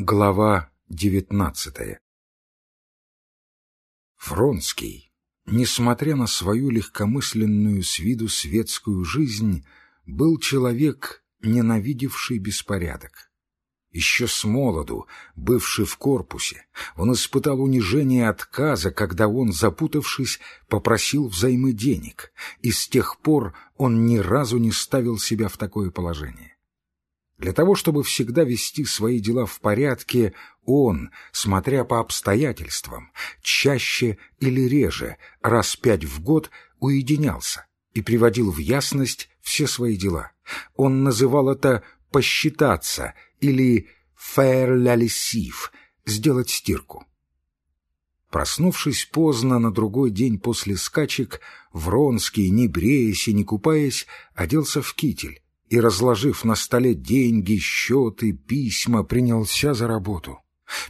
Глава девятнадцатая Фронский, несмотря на свою легкомысленную с виду светскую жизнь, был человек, ненавидевший беспорядок. Еще с молоду, бывший в корпусе, он испытал унижение отказа, когда он, запутавшись, попросил взаймы денег, и с тех пор он ни разу не ставил себя в такое положение. Для того, чтобы всегда вести свои дела в порядке, он, смотря по обстоятельствам, чаще или реже, раз пять в год уединялся и приводил в ясность все свои дела. Он называл это «посчитаться» или «faire la lessive» — «сделать стирку». Проснувшись поздно на другой день после скачек, Вронский, не бреясь и не купаясь, оделся в китель и, разложив на столе деньги, счеты, письма, принялся за работу.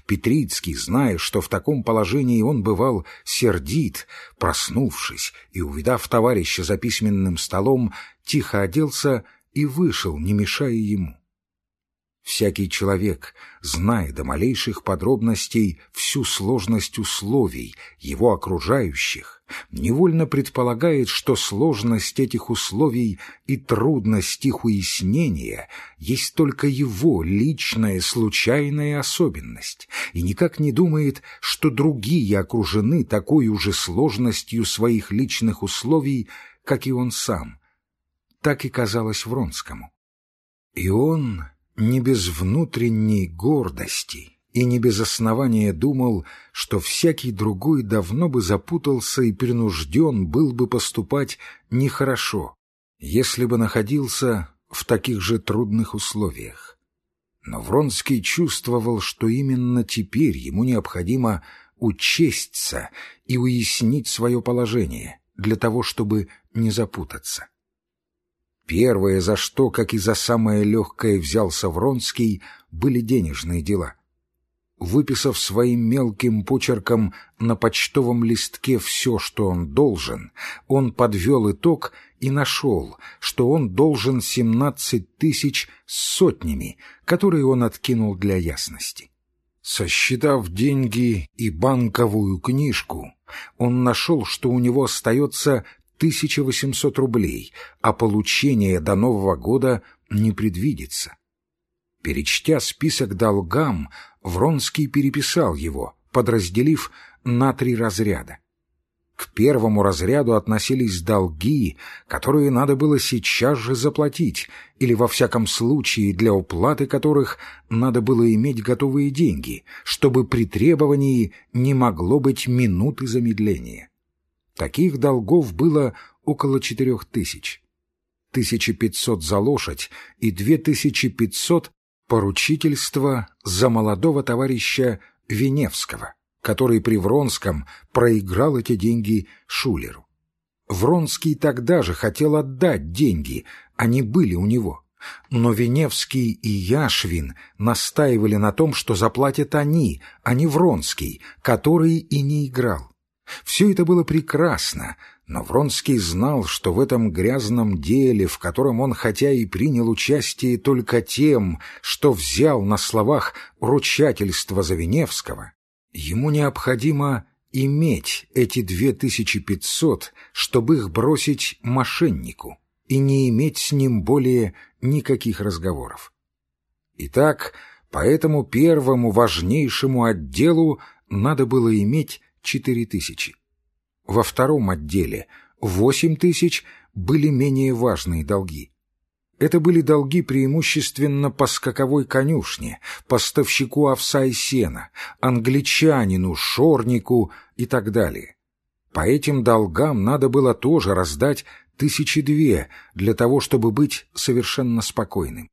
Петрицкий, зная, что в таком положении он бывал сердит, проснувшись и увидав товарища за письменным столом, тихо оделся и вышел, не мешая ему. Всякий человек, зная до малейших подробностей всю сложность условий его окружающих, невольно предполагает, что сложность этих условий и трудность их уяснения есть только его личная случайная особенность, и никак не думает, что другие окружены такой уже сложностью своих личных условий, как и он сам. Так и казалось Вронскому. И он не без внутренней гордости и не без основания думал, что всякий другой давно бы запутался и принужден был бы поступать нехорошо, если бы находился в таких же трудных условиях. Но Вронский чувствовал, что именно теперь ему необходимо учесться и уяснить свое положение для того, чтобы не запутаться. Первое, за что, как и за самое легкое взялся Вронский, были денежные дела. Выписав своим мелким почерком на почтовом листке все, что он должен, он подвел итог и нашел, что он должен семнадцать тысяч с сотнями, которые он откинул для ясности. Сосчитав деньги и банковую книжку, он нашел, что у него остается 1800 рублей, а получение до Нового года не предвидится. Перечтя список долгам, Вронский переписал его, подразделив на три разряда. К первому разряду относились долги, которые надо было сейчас же заплатить, или, во всяком случае, для уплаты которых надо было иметь готовые деньги, чтобы при требовании не могло быть минуты замедления. Таких долгов было около четырех тысяч. 1500 за лошадь и 2500 поручительства за молодого товарища Веневского, который при Вронском проиграл эти деньги Шулеру. Вронский тогда же хотел отдать деньги, они были у него. Но Веневский и Яшвин настаивали на том, что заплатят они, а не Вронский, который и не играл. Все это было прекрасно, но Вронский знал, что в этом грязном деле, в котором он хотя и принял участие только тем, что взял на словах ручательство Завеневского, ему необходимо иметь эти две тысячи пятьсот, чтобы их бросить мошеннику и не иметь с ним более никаких разговоров. Итак, по этому первому важнейшему отделу надо было иметь четыре тысячи. Во втором отделе восемь тысяч были менее важные долги. Это были долги преимущественно по скаковой конюшне, поставщику овса и сена, англичанину, шорнику и так далее. По этим долгам надо было тоже раздать тысячи две для того, чтобы быть совершенно спокойным.